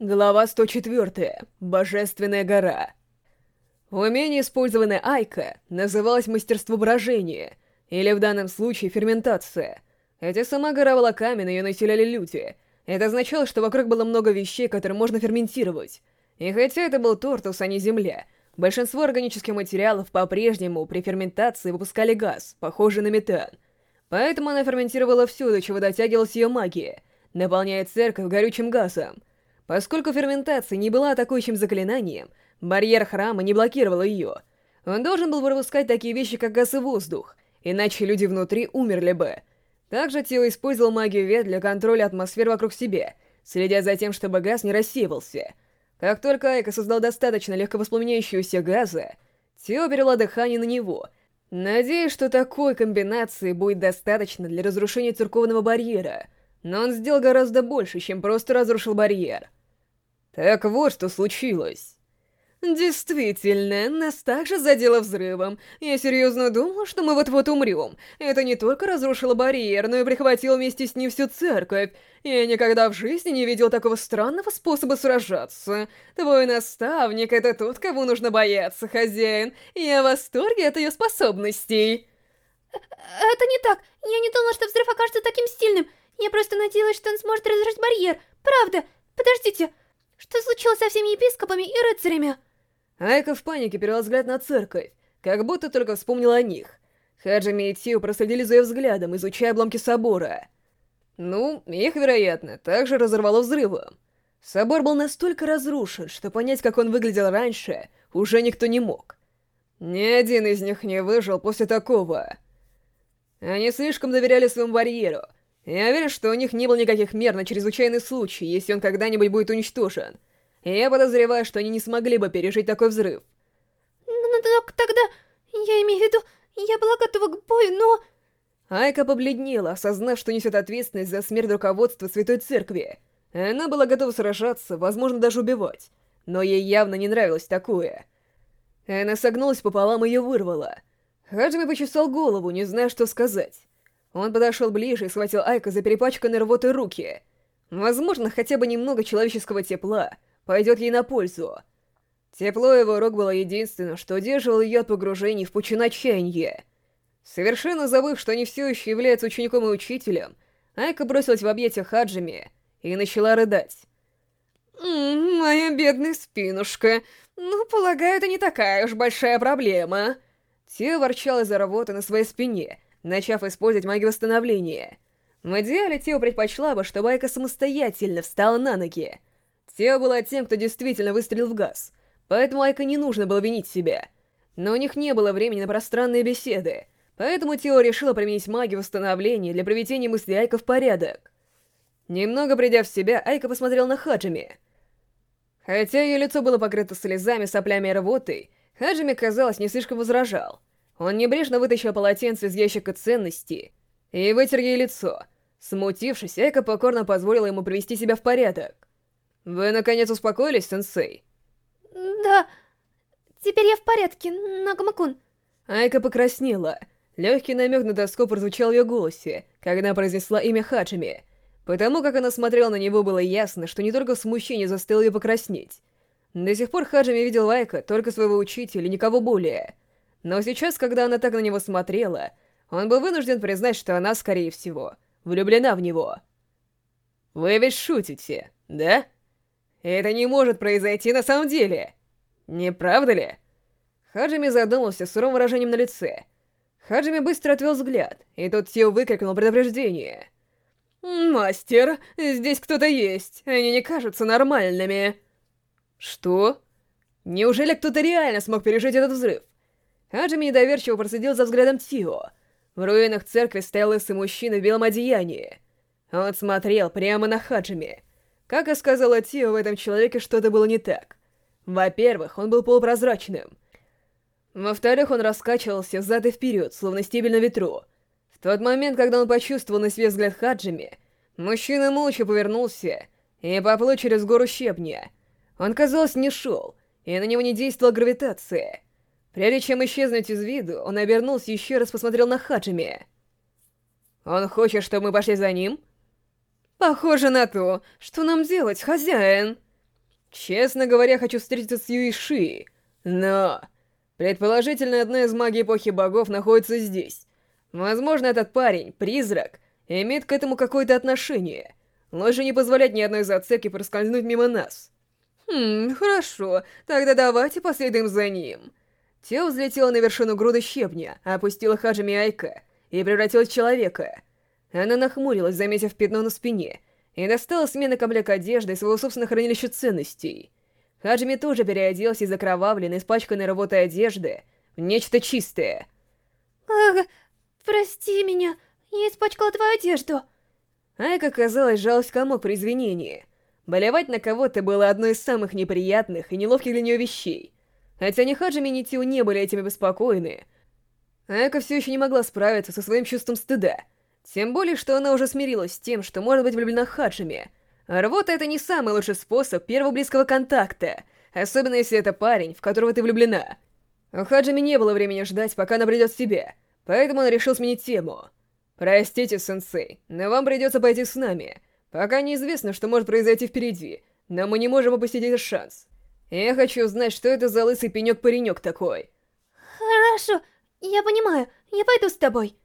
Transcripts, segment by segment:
Глава 104. Божественная гора. Умение, использованное Айка, называлось мастерство брожения, или в данном случае ферментация. Хотя сама гора была каменной, ее населяли люди. Это означало, что вокруг было много вещей, которые можно ферментировать. И хотя это был тортус, а не земля, большинство органических материалов по-прежнему при ферментации выпускали газ, похожий на метан. Поэтому она ферментировала все, до чего дотягивалась ее магия, наполняя церковь горючим газом — Поскольку ферментация не была атакующим заклинанием, барьер храма не блокировал ее. Он должен был выпускать такие вещи, как газ и воздух, иначе люди внутри умерли бы. Также Тео использовал магию вет для контроля атмосферы вокруг себя, следя за тем, чтобы газ не рассеивался. Как только Айка создал достаточно легковоспламеняющегося газа, Тео перевела дыхание на него, надеясь, что такой комбинации будет достаточно для разрушения церковного барьера, но он сделал гораздо больше, чем просто разрушил барьер — так вот, что случилось. Действительно, нас также задело взрывом. Я серьезно думал, что мы вот-вот умрем. Это не только разрушило барьер, но и прихватило вместе с ним всю церковь. Я никогда в жизни не видел такого странного способа сражаться. Твой наставник — это тот, кого нужно бояться, хозяин. Я в восторге от ее способностей. Это не так. Я не думала, что взрыв окажется таким сильным. Я просто надеялась, что он сможет разрушить барьер. Правда. Подождите. Что случилось со всеми епископами и рыцарями? Айка в панике перевела взгляд на церковь, как будто только вспомнила о них. Хаджими и Тио проследили за ее взглядом, изучая обломки собора. Ну, их, вероятно, также разорвало взрывом. Собор был настолько разрушен, что понять, как он выглядел раньше, уже никто не мог. Ни один из них не выжил после такого. Они слишком доверяли своему барьеру — я уверен, что у них не было никаких мер на чрезвычайный случай, если он когда-нибудь будет уничтожен. И я подозреваю, что они не смогли бы пережить такой взрыв. Но, но, но тогда, я имею в виду, я была готова к бою, но... Айка побледнела, осознав, что несет ответственность за смерть руководства Святой Церкви. Она была готова сражаться, возможно, даже убивать. Но ей явно не нравилось такое. Она согнулась пополам и ее вырвала. Хаджими почесал голову, не зная, что сказать. Он подошел ближе и схватил Айка за перепачканные рвотой руки. Возможно, хотя бы немного человеческого тепла пойдет ей на пользу. Тепло его рук было единственным, что удерживало ее от погружений в пучину отчаяния. Совершенно забыв, что они все еще являются учеником и учителем, Айка бросилась в объятия Хаджими и начала рыдать. «М моя бедная спинушка. Ну, полагаю, это не такая уж большая проблема». Те ворчал из-за работы на своей спине — начав использовать магию восстановления. В идеале Тео предпочла бы, чтобы Айка самостоятельно встала на ноги. Тео была тем, кто действительно выстрелил в газ, поэтому Айка не нужно было винить себя. Но у них не было времени на пространные беседы, поэтому Тео решила применить магию восстановления для приведения мысли Айка в порядок. Немного придя в себя, Айка посмотрел на Хаджими. Хотя ее лицо было покрыто слезами, соплями и рвотой, Хаджими, казалось, не слишком возражал — он небрежно вытащил полотенце из ящика ценностей и вытер ей лицо. Смутившись, Эка покорно позволила ему привести себя в порядок. «Вы, наконец, успокоились, сенсей?» «Да, теперь я в порядке, Нагамакун». Айка покраснела. Легкий намек на тоску прозвучал в ее голосе, когда произнесла имя Хаджими. Потому как она смотрела на него, было ясно, что не только смущение заставило ее покраснеть. До сих пор Хаджими видел Айка только своего учителя никого более — но сейчас, когда она так на него смотрела, он был вынужден признать, что она, скорее всего, влюблена в него. «Вы ведь шутите, да? Это не может произойти на самом деле, не правда ли?» Хаджими задумался с суровым выражением на лице. Хаджими быстро отвел взгляд, и тут Тио выкрикнул предупреждение. «Мастер, здесь кто-то есть, они не кажутся нормальными». «Что? Неужели кто-то реально смог пережить этот взрыв? Аджими недоверчиво проследил за взглядом Тио. В руинах церкви стоял лысый мужчина в белом одеянии. Он смотрел прямо на Хаджими. Как и сказала Тио, в этом человеке что-то было не так. Во-первых, он был полупрозрачным. Во-вторых, он раскачивался взад и вперед, словно стебель на ветру. В тот момент, когда он почувствовал на себе взгляд Хаджими, мужчина молча повернулся и поплыл через гору щебня. Он, казалось, не шел, и на него не действовала гравитация — Прежде чем исчезнуть из виду, он обернулся и еще раз посмотрел на Хаджими. «Он хочет, чтобы мы пошли за ним?» «Похоже на то, что нам делать, хозяин!» Честно говоря, хочу встретиться с Юиши, но... Предположительно, одна из магий эпохи богов находится здесь. Возможно, этот парень, призрак, имеет к этому какое-то отношение. Лучше не позволять ни одной зацепки проскользнуть мимо нас. Хм, хорошо, тогда давайте последуем за ним. Тело взлетело на вершину груды щебня, опустила Хаджими Айка и превратилась в человека. Она нахмурилась, заметив пятно на спине, и достала смены комплект одежды из своего собственного хранилища ценностей. Хаджими тоже переоделась из окровавленной, испачканной работой одежды в нечто чистое. Ах, прости меня, я испачкала твою одежду. Айка, казалось, жалость комок при извинении. Болевать на кого-то было одной из самых неприятных и неловких для нее вещей. Хотя ни Хаджими, ни Тиу не были этим обеспокоены, Айка все еще не могла справиться со своим чувством стыда. Тем более, что она уже смирилась с тем, что может быть влюблена Хаджими. Рвота — это не самый лучший способ первого близкого контакта, особенно если это парень, в которого ты влюблена. У Хаджими не было времени ждать, пока она придет в себя, поэтому он решил сменить тему. «Простите, сенсей, но вам придется пойти с нами. Пока неизвестно, что может произойти впереди, но мы не можем упустить этот шанс. Я хочу узнать, что это за лысый пенек-паренек такой». Хорошо, я понимаю, я пойду с тобой.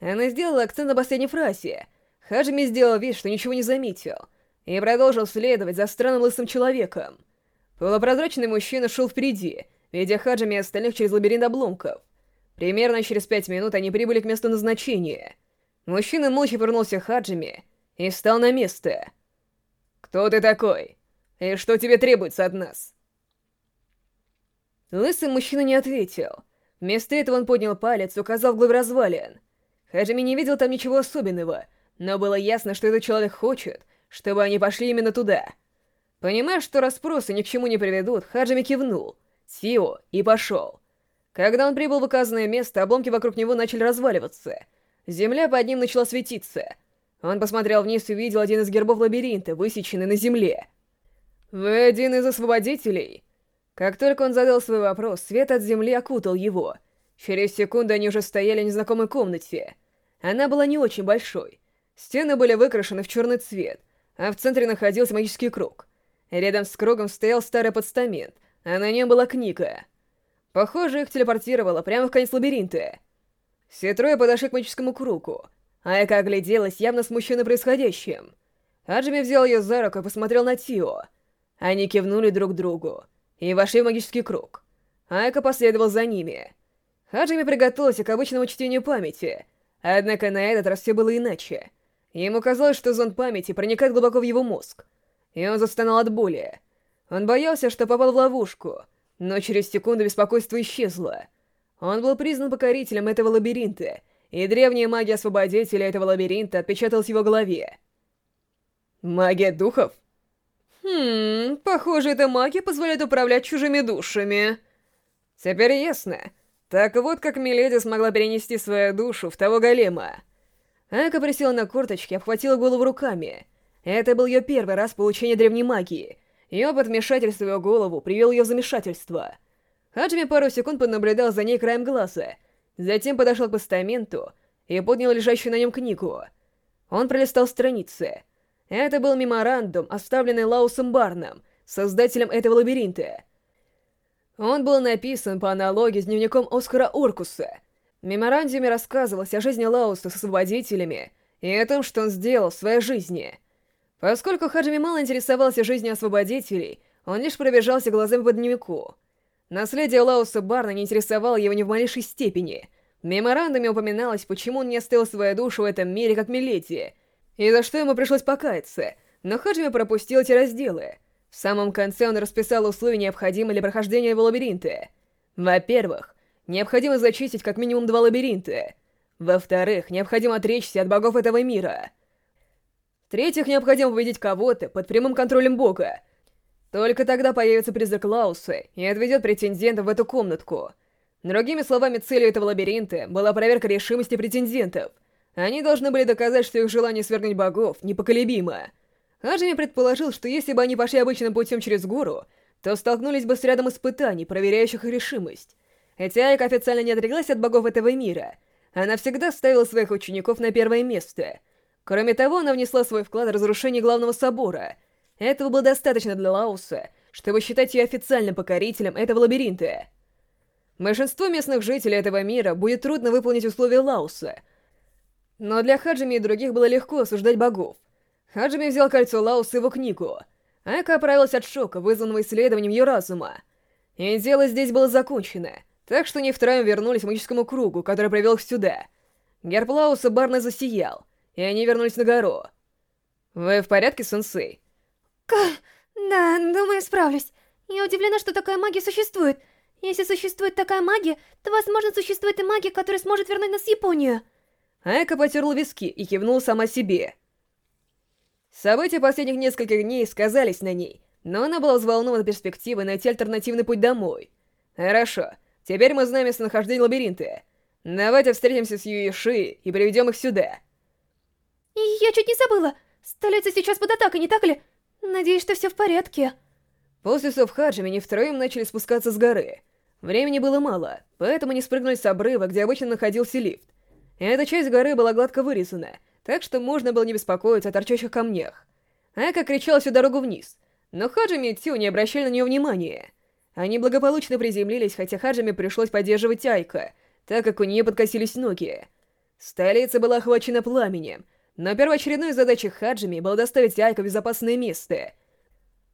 Она сделала акцент на последней фразе. Хаджими сделал вид, что ничего не заметил, и продолжил следовать за странным лысым человеком. Полупрозрачный мужчина шел впереди, ведя Хаджими и остальных через лабиринт обломков. Примерно через пять минут они прибыли к месту назначения. Мужчина молча вернулся к Хаджими и встал на место. «Кто ты такой? И что тебе требуется от нас?» Лысый мужчина не ответил. Вместо этого он поднял палец, указал вглубь развалин. Хаджими не видел там ничего особенного, но было ясно, что этот человек хочет, чтобы они пошли именно туда. Понимая, что расспросы ни к чему не приведут, Хаджими кивнул, Сио и пошел. Когда он прибыл в указанное место, обломки вокруг него начали разваливаться. Земля под ним начала светиться. Он посмотрел вниз и увидел один из гербов лабиринта, высеченный на земле. «Вы один из освободителей?» Как только он задал свой вопрос, свет от земли окутал его. Через секунду они уже стояли в незнакомой комнате. Она была не очень большой. Стены были выкрашены в черный цвет, а в центре находился магический круг. Рядом с кругом стоял старый подстамент, а на нем была книга. Похоже, их телепортировало прямо в конец лабиринта. Все трое подошли к магическому кругу. Айка огляделась, явно смущенно происходящим. Аджими взял ее за руку и посмотрел на Тио. Они кивнули друг другу и вошли в магический круг. Айка последовал за ними. Хаджими приготовился к обычному чтению памяти, однако на этот раз все было иначе. Ему казалось, что зонд памяти проникает глубоко в его мозг, и он застонал от боли. Он боялся, что попал в ловушку, но через секунду беспокойство исчезло. Он был признан покорителем этого лабиринта, и древняя магия освободителя этого лабиринта отпечаталась в его голове. Магия духов? Хм, похоже, эта магия позволяет управлять чужими душами. Теперь ясно. Так вот, как Миледи смогла перенести свою душу в того голема. Ака присела на корточки, обхватила голову руками. Это был ее первый раз получения древней магии, и опыт вмешательства в ее голову привел ее в замешательство. Хаджими пару секунд понаблюдал за ней краем глаза, затем подошел к постаменту и поднял лежащую на нем книгу. Он пролистал страницы — это был меморандум, оставленный Лаусом Барном, создателем этого лабиринта. Он был написан по аналогии с дневником Оскара Оркуса. В меморандуме рассказывалось о жизни Лауса с освободителями и о том, что он сделал в своей жизни. Поскольку Хаджими мало интересовался жизнью освободителей, он лишь пробежался глазами по дневнику. Наследие Лауса Барна не интересовало его ни в малейшей степени. В меморандуме упоминалось, почему он не оставил свою душу в этом мире как Милетия, и за что ему пришлось покаяться, но Хаджими пропустил эти разделы. В самом конце он расписал условия, необходимые для прохождения его лабиринта. Во-первых, необходимо зачистить как минимум два лабиринта. Во-вторых, необходимо отречься от богов этого мира. В-третьих, необходимо победить кого-то под прямым контролем бога. Только тогда появится призрак Лауса и отведет претендента в эту комнатку. Другими словами, целью этого лабиринта была проверка решимости претендентов — они должны были доказать, что их желание свергнуть богов непоколебимо. Аджими предположил, что если бы они пошли обычным путем через гору, то столкнулись бы с рядом испытаний, проверяющих их решимость. Хотя Айка официально не отреклась от богов этого мира, она всегда ставила своих учеников на первое место. Кроме того, она внесла свой вклад в разрушение главного собора. Этого было достаточно для Лауса, чтобы считать ее официальным покорителем этого лабиринта. Большинству местных жителей этого мира будет трудно выполнить условия Лауса. Но для Хаджими и других было легко осуждать богов. Хаджими взял кольцо Лауса и его книгу. Айка оправилась от шока, вызванного исследованием ее разума. И дело здесь было закончено, так что они втроем вернулись к магическому кругу, который привел их сюда. Герб Лауса барно засиял, и они вернулись на гору. «Вы в порядке, сенсей?» К... Да, думаю, справлюсь. Я удивлена, что такая магия существует. Если существует такая магия, то, возможно, существует и магия, которая сможет вернуть нас в Японию. Айка потерла виски и кивнула сама себе. События последних нескольких дней сказались на ней, но она была взволнована перспективой найти альтернативный путь домой. Хорошо, теперь мы знаем местонахождение лабиринта. Давайте встретимся с Юиши и приведем их сюда. И я чуть не забыла. Столица сейчас под атакой, не так ли? Надеюсь, что все в порядке. После слов Хаджими они втроем начали спускаться с горы. Времени было мало, поэтому они спрыгнули с обрыва, где обычно находился лифт. Эта часть горы была гладко вырезана, так что можно было не беспокоиться о торчащих камнях. Ака кричала всю дорогу вниз, но Хаджими и Тю не обращали на нее внимания. Они благополучно приземлились, хотя Хаджими пришлось поддерживать Айка, так как у нее подкосились ноги. Столица была охвачена пламенем, но первоочередной задачей Хаджими было доставить Айка в безопасное место.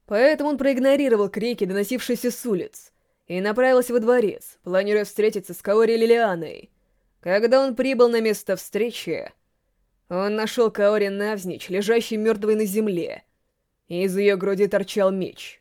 Поэтому он проигнорировал крики, доносившиеся с улиц, и направился во дворец, планируя встретиться с Каори Лилианой. Когда он прибыл на место встречи, он нашел Каори навзничь, лежащей мертвой на земле. Из ее груди торчал меч.